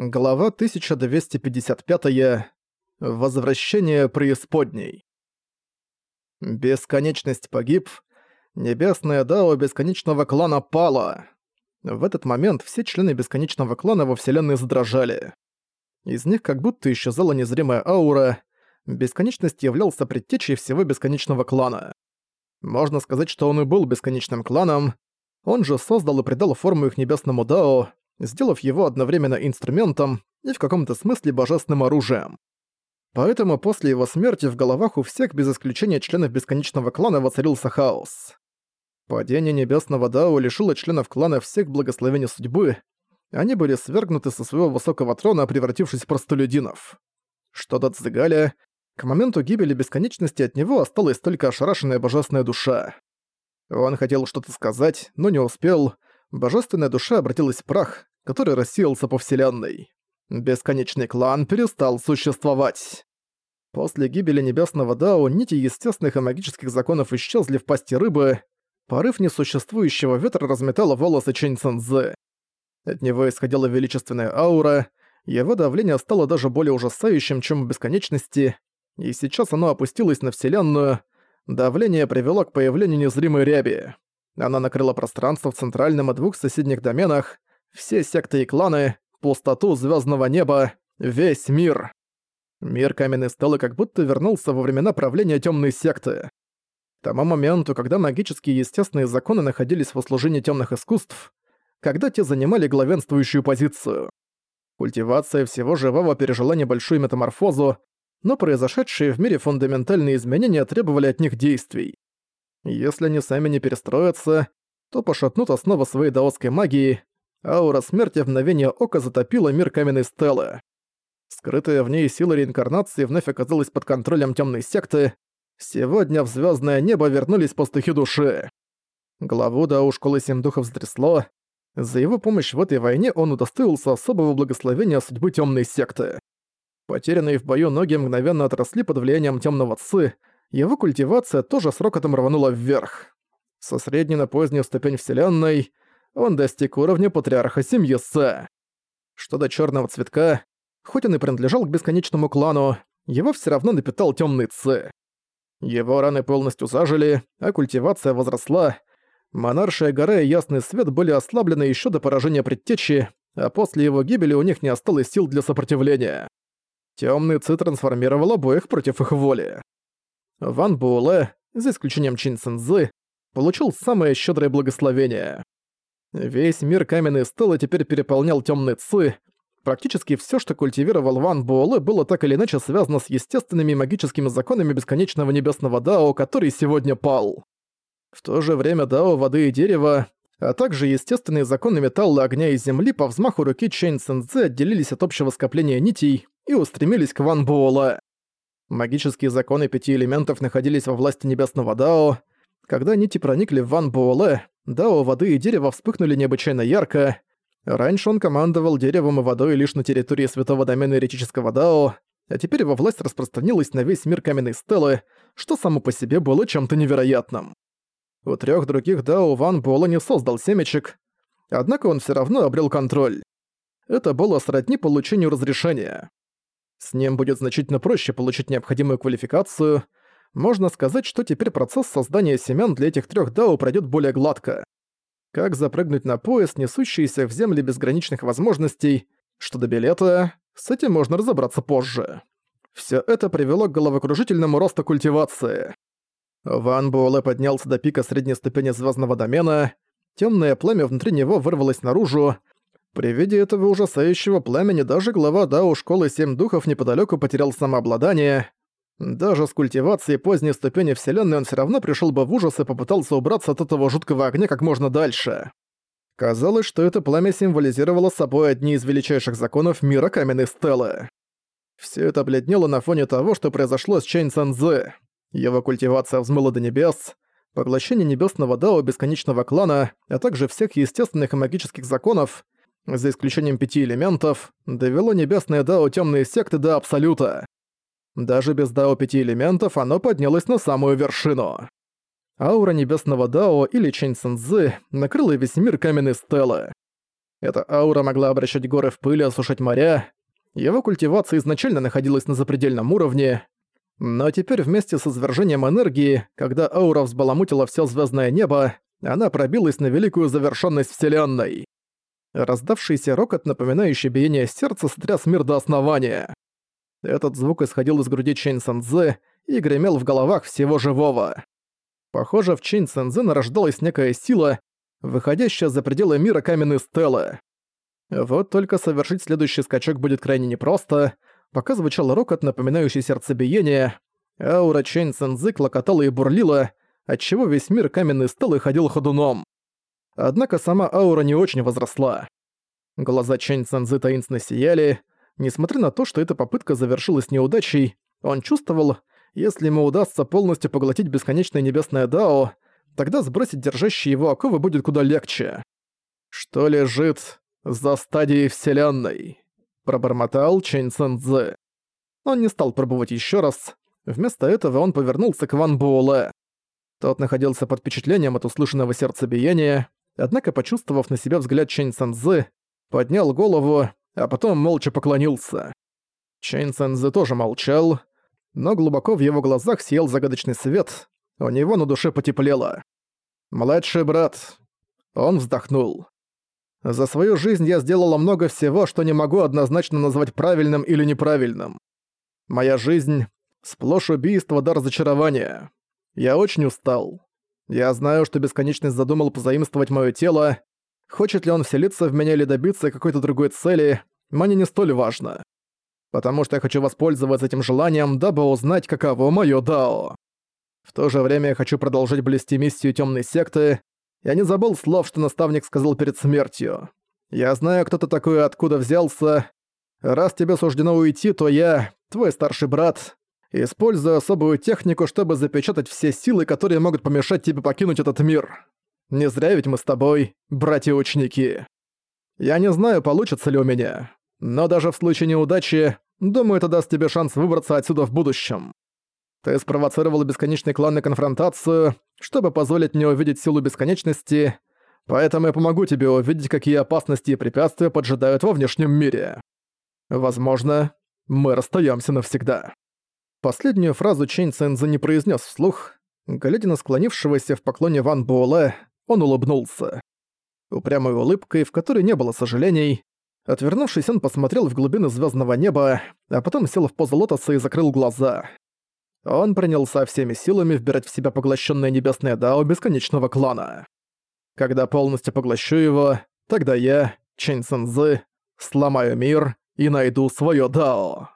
Глава 1255. Возвращение преисподней. Бесконечность погиб. Небесная Дао Бесконечного Клана пала. В этот момент все члены Бесконечного Клана во Вселенной задрожали. Из них как будто исчезала незримая аура. Бесконечность являлся предтечей всего Бесконечного Клана. Можно сказать, что он и был Бесконечным Кланом. Он же создал и придал форму их Небесному Дао, сделав его одновременно инструментом и в каком-то смысле божественным оружием. Поэтому после его смерти в головах у всех без исключения членов Бесконечного Клана воцарился хаос. Падение Небесного Дао лишило членов клана всех благословений судьбы, они были свергнуты со своего высокого трона, превратившись в простолюдинов. Что до Цзигаля, к моменту гибели Бесконечности от него осталась только ошарашенная божественная душа. Он хотел что-то сказать, но не успел, божественная душа обратилась в прах, который рассеялся по вселенной. Бесконечный клан перестал существовать. После гибели Небесного Дао нити естественных и магических законов исчезли в пасти рыбы, порыв несуществующего ветра разметало волосы Чэнь Цэнзэ. От него исходила величественная аура, его давление стало даже более ужасающим, чем в бесконечности, и сейчас оно опустилось на Вселенную, давление привело к появлению незримой ряби. Она накрыла пространство в центральном и двух соседних доменах, все секты и кланы, пустоту звездного неба, весь мир. Мир каменной стелы как будто вернулся во времена правления темной секты. К тому моменту, когда магические и естественные законы находились в услужении темных искусств, когда те занимали главенствующую позицию. Культивация всего живого пережила небольшую метаморфозу, но произошедшие в мире фундаментальные изменения требовали от них действий. Если они сами не перестроятся, то пошатнут основы своей даосской магии, аура смерти в мгновение ока затопила мир каменной стелы. Скрытая в ней сила реинкарнации вновь оказалась под контролем темной секты. Сегодня в звездное небо вернулись пастухи души. Главу Дау Школы Семь Духов стрясло. За его помощь в этой войне он удостоился особого благословения судьбы темной секты. Потерянные в бою ноги мгновенно отросли под влиянием темного ци, его культивация тоже с рокотом рванула вверх. Со средней на позднюю ступень Вселенной он достиг уровня патриарха семьи Сэ. Что до черного цветка, хоть он и принадлежал к бесконечному клану, его все равно напитал темный Ци. Его раны полностью зажили, а культивация возросла. Монаршая гора и Ясный Свет были ослаблены еще до поражения предтечи, а после его гибели у них не осталось сил для сопротивления. Темный Ци трансформировал обоих против их воли. Ван Буэлэ, за исключением Чин Цинзы, получил самое щедрое благословение. Весь мир каменной стелы теперь переполнял темный Ци. Практически все, что культивировал Ван Буэлэ, было так или иначе связано с естественными магическими законами бесконечного небесного Дао, который сегодня пал. В то же время Дао воды и дерева, а также естественные законы металла, огня и земли по взмаху руки Чэнь Цэнзэ отделились от общего скопления нитей и устремились к Ван Буэлэ. Магические законы пяти элементов находились во власти Небесного Дао. Когда нити проникли в Ван Буэлэ, Дао, воды и дерево вспыхнули необычайно ярко. Раньше он командовал деревом и водой лишь на территории святого домена еретического Дао, а теперь его власть распространилась на весь мир каменной стелы, что само по себе было чем-то невероятным. У трех других Дао Ван Буэлэ не создал семечек, однако он все равно обрел контроль. Это было сродни получению разрешения. С ним будет значительно проще получить необходимую квалификацию. Можно сказать, что теперь процесс создания семян для этих трех дао пройдет более гладко. Как запрыгнуть на поезд, несущийся в земле безграничных возможностей, что до билета, с этим можно разобраться позже. Все это привело к головокружительному росту культивации. Ван Буэлэ поднялся до пика средней ступени звездного домена, темное пламя внутри него вырвалось наружу, при виде этого ужасающего пламени даже глава Дао Школы Семь Духов неподалеку потерял самообладание. Даже с культивацией поздней ступени Вселенной он все равно пришел бы в ужас и попытался убраться от этого жуткого огня как можно дальше. Казалось, что это пламя символизировало собой одни из величайших законов мира каменной стелы. Все это бледнело на фоне того, что произошло с Чэнь Цэнзэ. Его культивация взмыла до небес, поглощение небесного дао бесконечного клана, а также всех естественных и магических законов — за исключением пяти элементов, довело небесное Дао темные секты до Абсолюта. Даже без Дао пяти элементов оно поднялось на самую вершину. Аура небесного Дао или Чэнь Цэнзы накрыла весь мир каменной стелы. Эта аура могла обращать горы в пыль и осушать моря. Его культивация изначально находилась на запредельном уровне, но теперь вместе с извержением энергии, когда аура взбаламутила все звездное небо, она пробилась на великую завершенность Вселенной. Раздавшийся рокот, напоминающий биение сердца, сотряс мир до основания. Этот звук исходил из груди Чэнь Сэнзэ и гремел в головах всего живого. Похоже, в Чэнь Сэнзэ нарождалась некая сила, выходящая за пределы мира каменной стелы. Вот только совершить следующий скачок будет крайне непросто. Пока звучал рокот, напоминающий сердцебиение, аура Чэнь Сэнзы клокотала и бурлила, отчего весь мир каменной стелы ходил ходуном. Однако сама аура не очень возросла. Глаза Чэнь Цэнзы таинственно сияли. Несмотря на то, что эта попытка завершилась неудачей, он чувствовал, если ему удастся полностью поглотить бесконечное небесное Дао, тогда сбросить держащие его оковы будет куда легче. «Что лежит за стадией Вселенной?» – пробормотал Чэнь Цэнзы. Он не стал пробовать еще раз. Вместо этого он повернулся к Ван Буэлэ. Тот находился под впечатлением от услышанного сердцебиения, однако, почувствовав на себя взгляд Чэнь Цэнзы, поднял голову, а потом молча поклонился. Чэнь Цэнзы тоже молчал, но глубоко в его глазах сиял загадочный свет, у него на душе потеплело. «Младший брат». Он вздохнул. «За свою жизнь я сделала много всего, что не могу однозначно назвать правильным или неправильным. Моя жизнь — сплошь убийство до разочарования. Я очень устал. Я знаю, что Бесконечность задумал позаимствовать моё тело. Хочет ли он вселиться в меня или добиться какой-то другой цели, мне не столь важно. Потому что я хочу воспользоваться этим желанием, дабы узнать, каково моё Дао. В то же время я хочу продолжить блести миссию Тёмной Секты. Я не забыл слов, что наставник сказал перед смертью. Я знаю, кто ты такой и откуда взялся. Раз тебе суждено уйти, то я, твой старший брат, Используя особую технику, чтобы запечатать все силы, которые могут помешать тебе покинуть этот мир. Не зря ведь мы с тобой, братья-ученики. Я не знаю, получится ли у меня, но даже в случае неудачи, думаю, это даст тебе шанс выбраться отсюда в будущем. Ты спровоцировал бесконечный клан на конфронтацию, чтобы позволить мне увидеть силу бесконечности, поэтому я помогу тебе увидеть, какие опасности и препятствия поджидают во внешнем мире. Возможно, мы расстаемся навсегда. Последнюю фразу Чэнь Цэнзэ не произнес вслух. Глядя на склонившегося в поклоне Ван Буэлэ, он улыбнулся. Упрямой улыбкой, в которой не было сожалений. Отвернувшись, он посмотрел в глубины звездного неба, а потом сел в позу лотоса и закрыл глаза. Он принялся всеми силами вбирать в себя поглощенное небесное дао бесконечного клана. Когда полностью поглощу его, тогда я, Чэнь Цэнзы, сломаю мир и найду свое дао.